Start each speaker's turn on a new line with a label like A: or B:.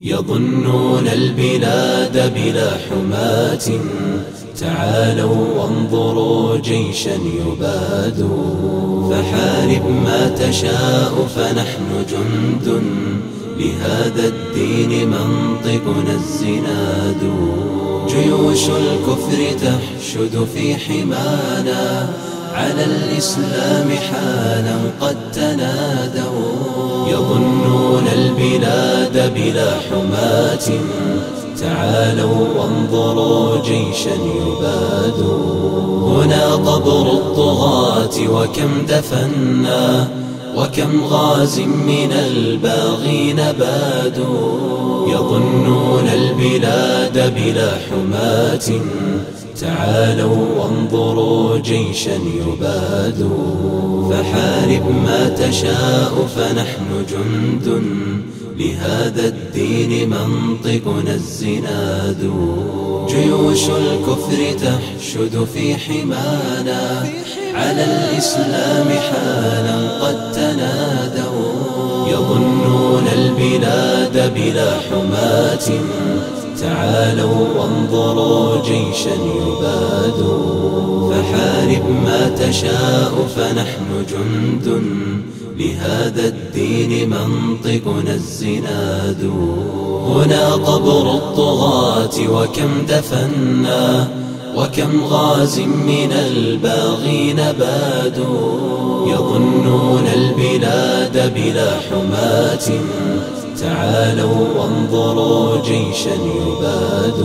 A: يظنون البلاد بلا حماة. تعالوا وانظروا جيشا يباد. فحارب ما تشاء فنحن جند. لهذا الدين منطقنا الزناد. جيوش الكفر تحشد في حمانا. على الإسلام حالا قد البلاد بلا حماة. تعالوا وانظروا جيشا يباد. هنا قبر الطغاة وكم دفنا وكم غاز من الباغين بادوا. يظنون البلاد بلا حماة. تعالوا وانظروا جيشا يباد. فحارب ما تشاء فنحن جند. لهذا الدين منطقنا الزناد. جيوش الكفر تحشد في حمانا. على الإسلام حالا قد تنادوا. يظنون البلاد بلا حماة. تعالوا وانظروا جيشا يباد. فحارب ما تشاء فنحن جند. لهذا الدين منطقنا الزناد. هنا قبر الطغاة وكم دفنا وكم غاز من الباغين بادوا. يظنون البلاد بلا حماة. تعالوا وانظروا جيشا يباد